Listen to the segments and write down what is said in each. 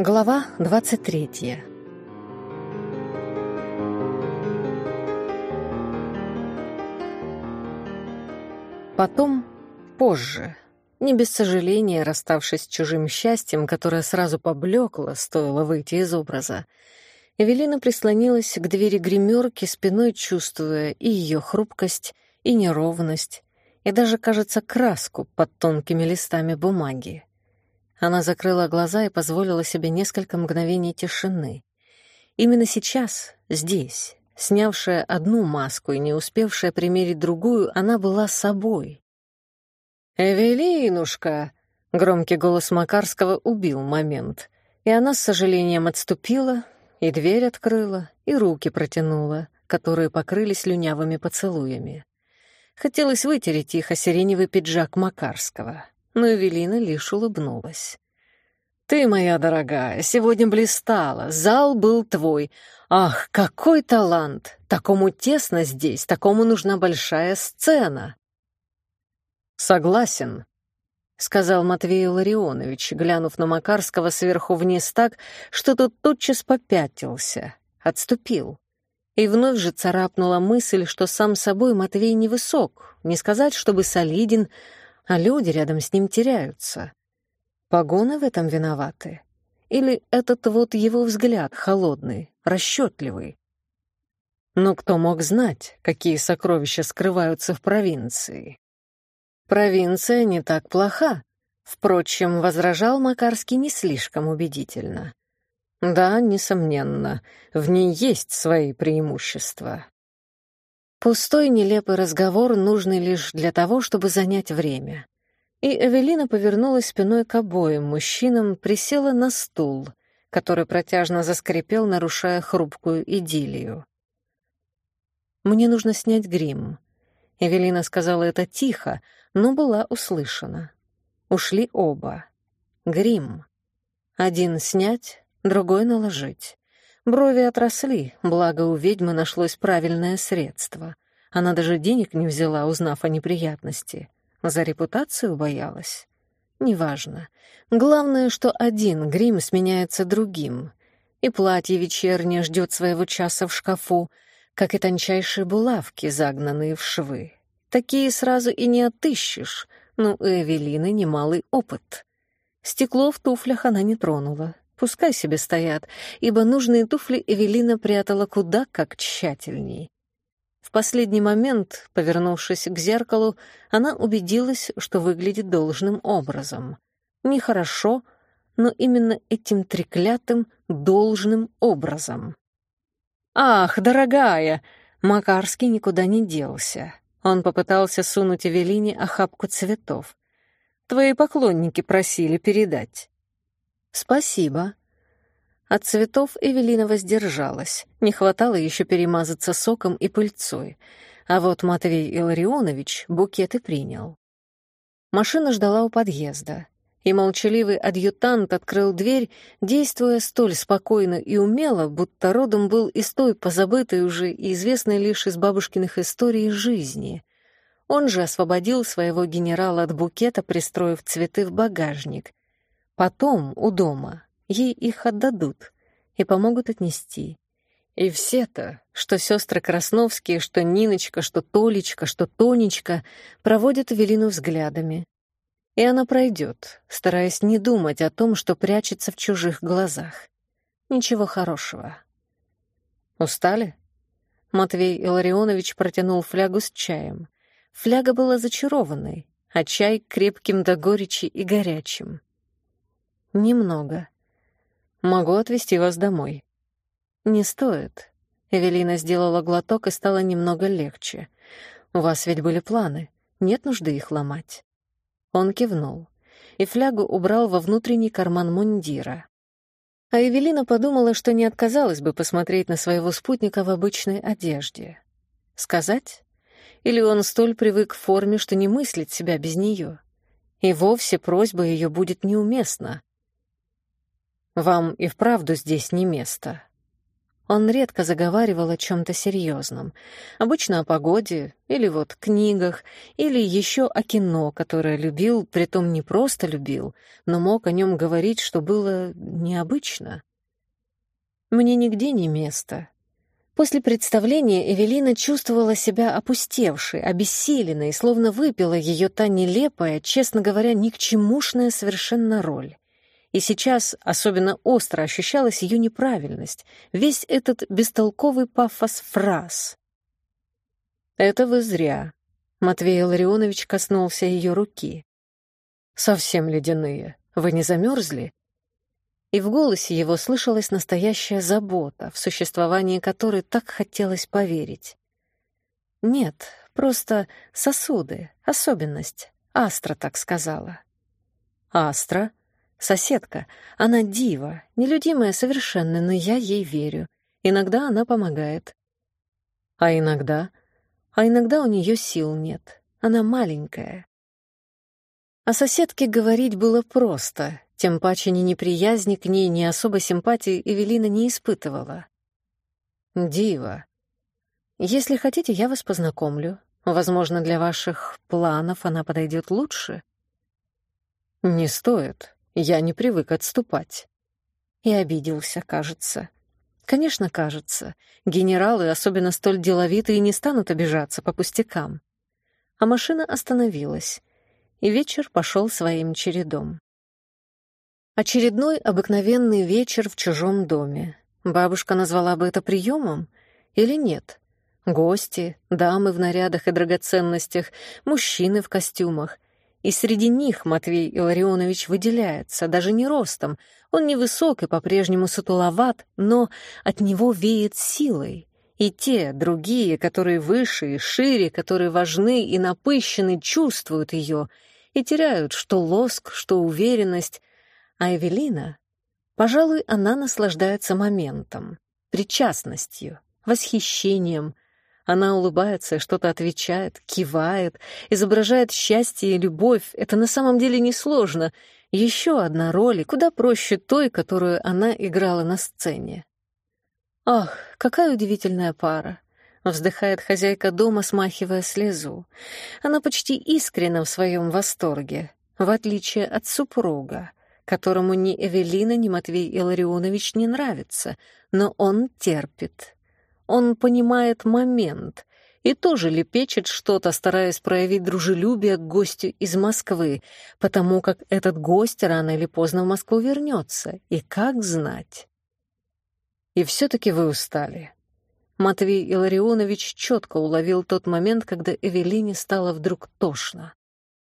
Глава 23 Потом, позже, не без сожаления расставшись с чужим счастьем, которое сразу поблекло, стоило выйти из образа, Эвелина прислонилась к двери гримерки, спиной чувствуя и ее хрупкость, и неровность, и даже, кажется, краску под тонкими листами бумаги. Она закрыла глаза и позволила себе несколько мгновений тишины. Именно сейчас, здесь, снявшая одну маску и не успевшая примерить другую, она была собой. «Эвелинушка!» — громкий голос Макарского убил момент, и она с сожалением отступила, и дверь открыла, и руки протянула, которые покрылись слюнявыми поцелуями. Хотелось вытереть их о сиреневый пиджак Макарского но Эвелина лишь улыбнулась. «Ты, моя дорогая, сегодня блистала, зал был твой. Ах, какой талант! Такому тесно здесь, такому нужна большая сцена!» «Согласен», — сказал Матвей Ларионович, глянув на Макарского сверху вниз так, что тот тотчас попятился, отступил. И вновь же царапнула мысль, что сам собой Матвей невысок, не сказать, чтобы солиден, а люди рядом с ним теряются. Погоны в этом виноваты? Или этот вот его взгляд холодный, расчетливый? Но кто мог знать, какие сокровища скрываются в провинции? Провинция не так плоха. Впрочем, возражал Макарский не слишком убедительно. Да, несомненно, в ней есть свои преимущества. Пустой нелепый разговор, нужный лишь для того, чтобы занять время. И Эвелина повернулась спиной к обоим мужчинам, присела на стул, который протяжно заскрипел, нарушая хрупкую идиллию. «Мне нужно снять грим». Эвелина сказала это тихо, но была услышана. Ушли оба. Грим. Один снять, другой наложить. Брови отросли, благо у ведьмы нашлось правильное средство. Она даже денег не взяла, узнав о неприятности. За репутацию боялась. Неважно. Главное, что один грим сменяется другим. И платье вечернее ждет своего часа в шкафу, как и тончайшие булавки, загнанные в швы. Такие сразу и не отыщешь, но у Эвелины немалый опыт. Стекло в туфлях она не тронула, Пускай себе стоят, ибо нужные туфли Эвелина прятала куда как тщательней. В последний момент, повернувшись к зеркалу, она убедилась, что выглядит должным образом. Нехорошо, но именно этим треклятым должным образом. «Ах, дорогая!» Макарский никуда не делся. Он попытался сунуть Эвелине охапку цветов. «Твои поклонники просили передать». «Спасибо». От цветов Эвелина воздержалась. Не хватало еще перемазаться соком и пыльцой. А вот Матвей Илларионович букеты принял. Машина ждала у подъезда, и молчаливый адъютант открыл дверь, действуя столь спокойно и умело, будто родом был из той позабытой уже и известной лишь из бабушкиных историй жизни. Он же освободил своего генерала от букета, пристроив цветы в багажник, Потом, у дома, ей их отдадут и помогут отнести. И все-то, что сестры Красновские, что Ниночка, что Толечка, что Тонечка, проводят Велину взглядами. И она пройдет, стараясь не думать о том, что прячется в чужих глазах. Ничего хорошего. Устали? Матвей Илларионович протянул флягу с чаем. Фляга была зачарованной, а чай крепким до горечи и горячим. Немного. Могу отвезти вас домой. Не стоит. Эвелина сделала глоток и стало немного легче. У вас ведь были планы. Нет нужды их ломать. Он кивнул и флягу убрал во внутренний карман мундира. А Эвелина подумала, что не отказалась бы посмотреть на своего спутника в обычной одежде. Сказать? Или он столь привык к форме, что не мыслит себя без нее? И вовсе просьба ее будет неуместна. Вам и вправду здесь не место». Он редко заговаривал о чем-то серьезном. Обычно о погоде, или вот книгах, или еще о кино, которое любил, притом не просто любил, но мог о нем говорить, что было необычно. «Мне нигде не место». После представления Эвелина чувствовала себя опустевшей, обессиленной, словно выпила ее та нелепая, честно говоря, ни к чемушная совершенно роль. И сейчас особенно остро ощущалась ее неправильность, весь этот бестолковый пафос фраз. «Это вы зря», — Матвей Ларионович коснулся ее руки. «Совсем ледяные. Вы не замерзли?» И в голосе его слышалась настоящая забота, в существование которой так хотелось поверить. «Нет, просто сосуды, особенность. Астра так сказала». «Астра?» Соседка, она дива, нелюдимая совершенно, но я ей верю. Иногда она помогает. А иногда? А иногда у нее сил нет. Она маленькая. О соседке говорить было просто, тем паче ни неприязни к ней, ни особой симпатии Эвелина не испытывала. Дива. Если хотите, я вас познакомлю. Возможно, для ваших планов она подойдет лучше. Не стоит. Я не привык отступать. И обиделся, кажется. Конечно, кажется. Генералы, особенно столь деловитые, не станут обижаться по пустякам. А машина остановилась, и вечер пошел своим чередом. Очередной обыкновенный вечер в чужом доме. Бабушка назвала бы это приемом или нет? Гости, дамы в нарядах и драгоценностях, мужчины в костюмах — и среди них Матвей Илларионович выделяется, даже не ростом. Он невысок и по-прежнему сутуловат, но от него веет силой. И те, другие, которые выше и шире, которые важны и напыщены, чувствуют ее и теряют что лоск, что уверенность. А Эвелина, пожалуй, она наслаждается моментом, причастностью, восхищением — она улыбается, что-то отвечает, кивает, изображает счастье и любовь. Это на самом деле несложно. Еще одна роль, куда проще той, которую она играла на сцене. «Ах, какая удивительная пара!» — вздыхает хозяйка дома, смахивая слезу. Она почти искренна в своем восторге, в отличие от супруга, которому ни Эвелина, ни Матвей Илларионович не нравится, но он терпит. Он понимает момент и тоже лепечет что-то, стараясь проявить дружелюбие к гостю из Москвы, потому как этот гость рано или поздно в Москву вернется, и как знать. И все-таки вы устали. Матвей Илларионович четко уловил тот момент, когда Эвелине стало вдруг тошно.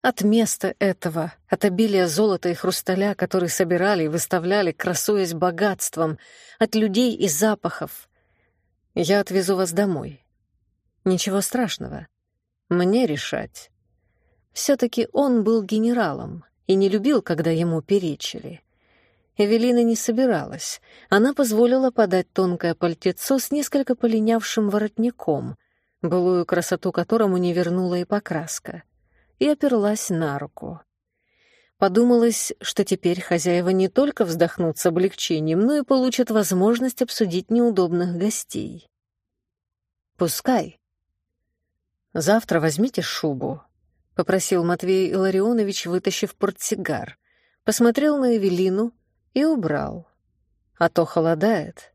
От места этого, от обилия золота и хрусталя, которые собирали и выставляли, красуясь богатством, от людей и запахов, я отвезу вас домой. Ничего страшного. Мне решать. Все-таки он был генералом и не любил, когда ему перечили. Эвелина не собиралась. Она позволила подать тонкое пальтецо с несколько полинявшим воротником, былую красоту которому не вернула и покраска, и оперлась на руку. Подумалось, что теперь хозяева не только вздохнут с облегчением, но и получат возможность обсудить неудобных гостей. «Пускай». «Завтра возьмите шубу», — попросил Матвей Илларионович, вытащив портсигар. Посмотрел на Эвелину и убрал. «А то холодает».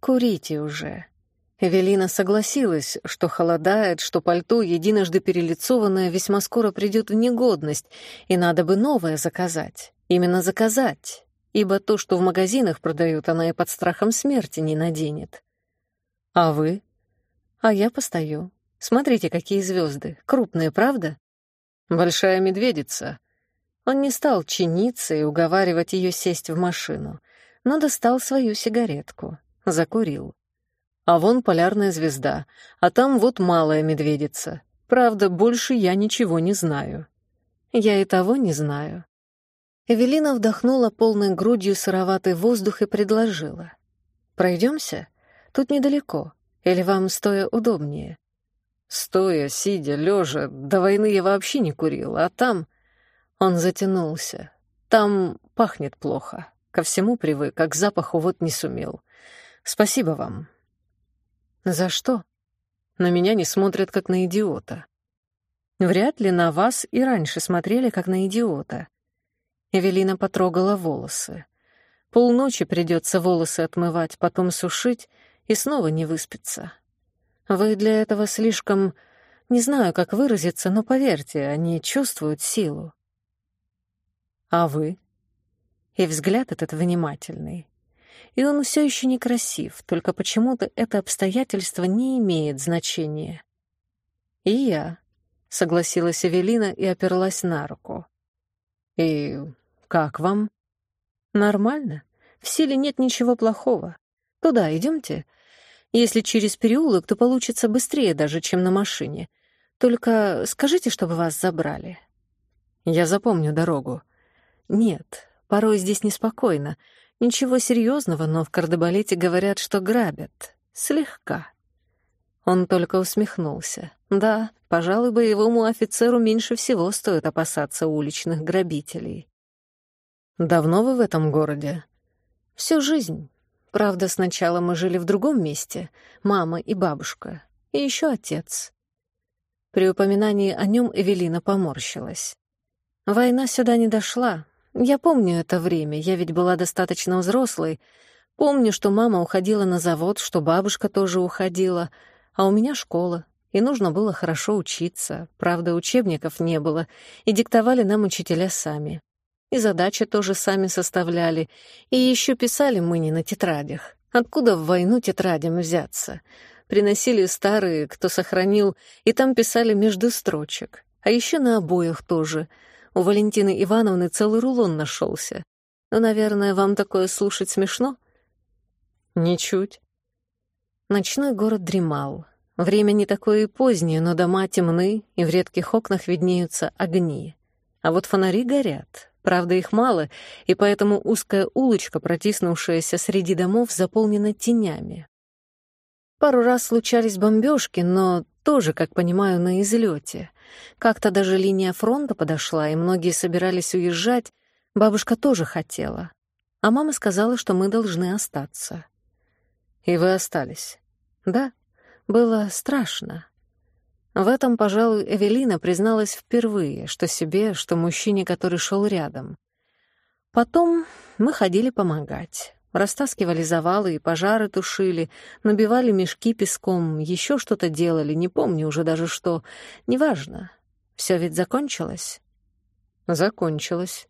«Курите уже». Эвелина согласилась, что холодает, что пальто, единожды перелицованное, весьма скоро придет в негодность, и надо бы новое заказать. Именно заказать, ибо то, что в магазинах продают, она и под страхом смерти не наденет. А вы? А я постою. Смотрите, какие звезды, крупные, правда? Большая медведица. Он не стал чиниться и уговаривать ее сесть в машину, но достал свою сигаретку, закурил. А вон полярная звезда, а там вот малая медведица. Правда, больше я ничего не знаю. Я и того не знаю. Эвелина вдохнула полной грудью сыроватый воздух и предложила. «Пройдемся? Тут недалеко. Или вам стоя удобнее?» Стоя, сидя, лежа, до войны я вообще не курил, а там... Он затянулся. Там пахнет плохо. Ко всему привык, а к запаху вот не сумел. Спасибо вам. За что? На меня не смотрят как на идиота. Вряд ли на вас и раньше смотрели как на идиота. Эвелина потрогала волосы. Полночи придется волосы отмывать, потом сушить и снова не выспится. Вы для этого слишком... Не знаю, как выразиться, но поверьте, они чувствуют силу. А вы? И взгляд этот внимательный. И он все еще некрасив, только почему-то это обстоятельство не имеет значения. И я, — согласилась Эвелина и оперлась на руку. И как вам? Нормально. В силе нет ничего плохого. Туда идемте. Если через переулок, то получится быстрее даже, чем на машине. Только скажите, чтобы вас забрали. Я запомню дорогу. Нет, порой здесь неспокойно. Ничего серьезного, но в кардебалете говорят, что грабят. Слегка. Он только усмехнулся. Да, пожалуй, боевому офицеру меньше всего стоит опасаться уличных грабителей. Давно вы в этом городе? Всю жизнь. Правда, сначала мы жили в другом месте, мама и бабушка, и еще отец. При упоминании о нем Эвелина поморщилась. Война сюда не дошла. Я помню это время, я ведь была достаточно взрослой. Помню, что мама уходила на завод, что бабушка тоже уходила, а у меня школа, и нужно было хорошо учиться. Правда, учебников не было, и диктовали нам учителя сами. И задачи тоже сами составляли. И еще писали мы не на тетрадях. Откуда в войну тетрадям взяться? Приносили старые, кто сохранил, и там писали между строчек. А еще на обоях тоже. У Валентины Ивановны целый рулон нашелся. Но, ну, наверное, вам такое слушать смешно? Ничуть. Ночной город дремал. Время не такое и позднее, но дома темны, и в редких окнах виднеются огни. А вот фонари горят, Правда, их мало, и поэтому узкая улочка, протиснувшаяся среди домов, заполнена тенями. Пару раз случались бомбежки, но тоже, как понимаю, на излете. Как-то даже линия фронта подошла, и многие собирались уезжать. Бабушка тоже хотела. А мама сказала, что мы должны остаться. И вы остались? Да, было страшно. В этом, пожалуй, Эвелина призналась впервые, что себе, что мужчине, который шел рядом. Потом мы ходили помогать. Растаскивали завалы и пожары тушили, набивали мешки песком, еще что-то делали, не помню уже даже что. Неважно. Все ведь закончилось? Закончилось.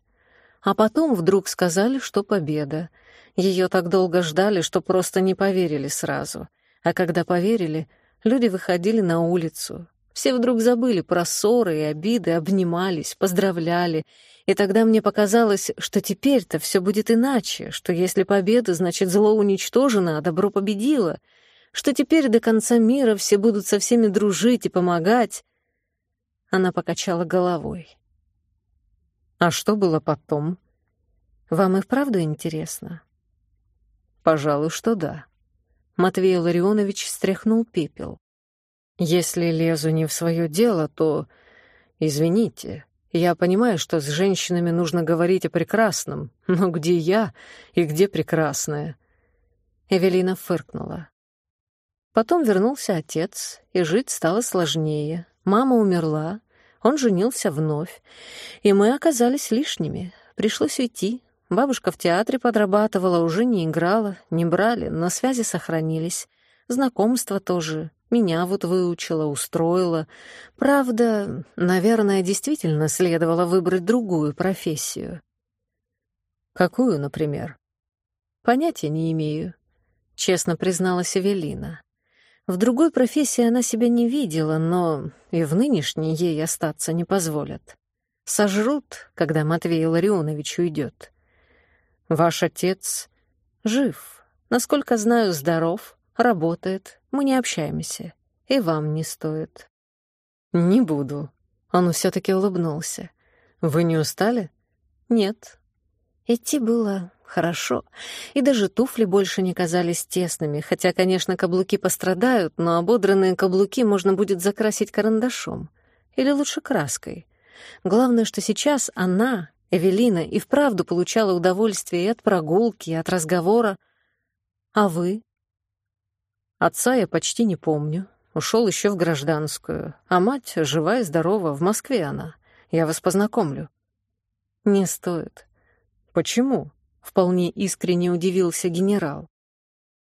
А потом вдруг сказали, что победа. Ее так долго ждали, что просто не поверили сразу. А когда поверили, люди выходили на улицу, все вдруг забыли про ссоры и обиды, обнимались, поздравляли. И тогда мне показалось, что теперь-то все будет иначе, что если победа, значит зло уничтожено, а добро победило, что теперь до конца мира все будут со всеми дружить и помогать. Она покачала головой. А что было потом? Вам и вправду интересно? Пожалуй, что да. Матвей Ларионович стряхнул пепел. Если лезу не в свое дело, то... Извините, я понимаю, что с женщинами нужно говорить о прекрасном, но где я и где прекрасная?» Эвелина фыркнула. Потом вернулся отец, и жить стало сложнее. Мама умерла, он женился вновь, и мы оказались лишними. Пришлось уйти. Бабушка в театре подрабатывала, уже не играла, не брали, но связи сохранились. Знакомства тоже. Меня вот выучила, устроила. Правда, наверное, действительно следовало выбрать другую профессию. Какую, например? Понятия не имею, честно призналась Эвелина. В другой профессии она себя не видела, но и в нынешней ей остаться не позволят. Сожрут, когда Матвей Ларионович уйдет. Ваш отец жив, насколько знаю, здоров, работает, мы не общаемся. И вам не стоит. Не буду. Он все-таки улыбнулся. Вы не устали? Нет. Идти было хорошо. И даже туфли больше не казались тесными, хотя, конечно, каблуки пострадают, но ободранные каблуки можно будет закрасить карандашом. Или лучше краской. Главное, что сейчас она, Эвелина, и вправду получала удовольствие и от прогулки, и от разговора. А вы? Отца я почти не помню. Ушел еще в гражданскую. А мать жива и здорова, в Москве она. Я вас познакомлю». «Не стоит». «Почему?» — вполне искренне удивился генерал.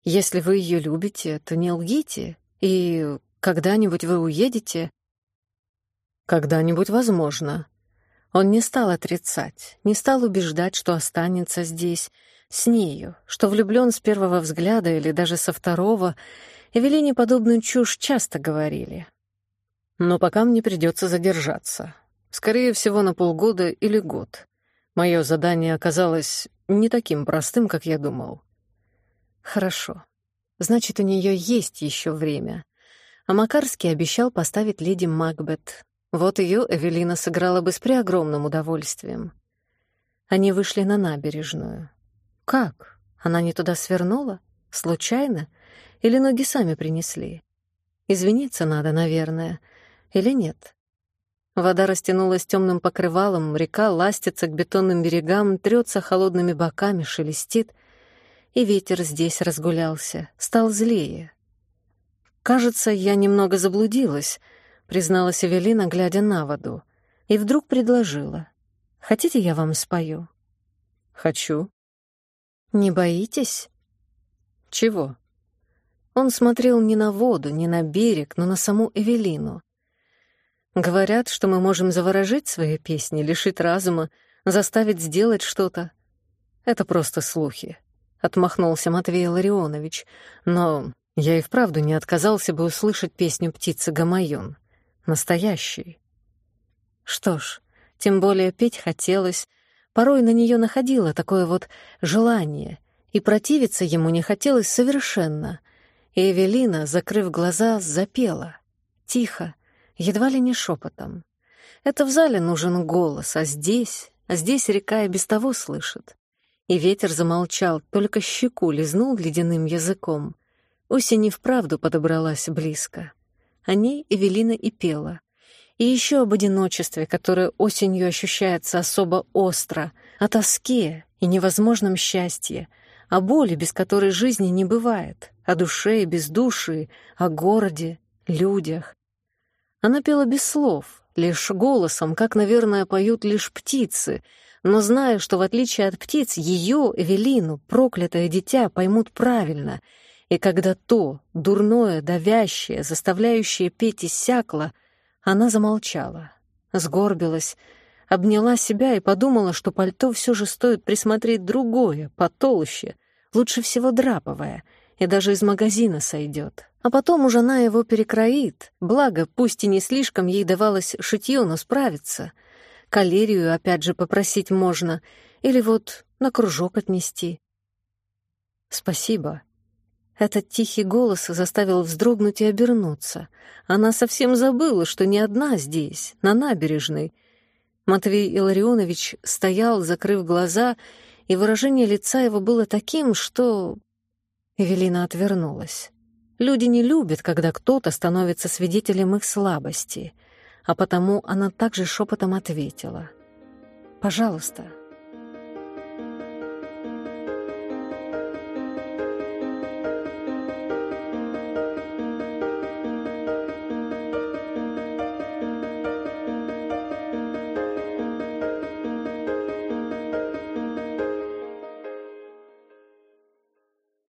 «Если вы ее любите, то не лгите, и когда-нибудь вы уедете...» «Когда-нибудь возможно». Он не стал отрицать, не стал убеждать, что останется здесь, с нею, что влюблен с первого взгляда или даже со второго. Эвелине подобную чушь часто говорили. Но пока мне придется задержаться. Скорее всего, на полгода или год. Мое задание оказалось не таким простым, как я думал. Хорошо. Значит, у нее есть еще время. А Макарский обещал поставить леди Макбет. Вот ее Эвелина сыграла бы с преогромным удовольствием. Они вышли на набережную. Как? Она не туда свернула? Случайно? Или ноги сами принесли? Извиниться надо, наверное. Или нет? Вода растянулась темным покрывалом, река ластится к бетонным берегам, трется холодными боками, шелестит. И ветер здесь разгулялся, стал злее. «Кажется, я немного заблудилась», — призналась Эвелина, глядя на воду. И вдруг предложила. «Хотите, я вам спою?» «Хочу». «Не боитесь?» «Чего?» Он смотрел не на воду, не на берег, но на саму Эвелину. Говорят, что мы можем заворожить свои песни, лишить разума, заставить сделать что-то. Это просто слухи, — отмахнулся Матвей Ларионович. Но я и вправду не отказался бы услышать песню птицы Гамайон. Настоящий. Что ж, тем более петь хотелось. Порой на нее находило такое вот желание, и противиться ему не хотелось совершенно. И Эвелина, закрыв глаза, запела. Тихо, едва ли не шепотом. Это в зале нужен голос, а здесь, а здесь река и без того слышит. И ветер замолчал, только щеку лизнул ледяным языком. Осень и вправду подобралась близко. О ней Эвелина и пела. И еще об одиночестве, которое осенью ощущается особо остро, о тоске и невозможном счастье, о боли, без которой жизни не бывает, о душе и бездушии, о городе, людях. Она пела без слов, лишь голосом, как, наверное, поют лишь птицы, но зная, что в отличие от птиц, ее, Эвелину, проклятое дитя, поймут правильно, и когда то, дурное, давящее, заставляющее петь иссякло, она замолчала, сгорбилась, обняла себя и подумала, что пальто все же стоит присмотреть другое, потолще, лучше всего драповое, и даже из магазина сойдет. А потом уж она его перекроит. Благо, пусть и не слишком ей давалось шитье, но справится. Калерию опять же попросить можно. Или вот на кружок отнести. «Спасибо». Этот тихий голос заставил вздрогнуть и обернуться. Она совсем забыла, что не одна здесь, на набережной. Матвей Илларионович стоял, закрыв глаза, и выражение лица его было таким, что... Эвелина отвернулась. Люди не любят, когда кто-то становится свидетелем их слабости, а потому она также шепотом ответила. «Пожалуйста,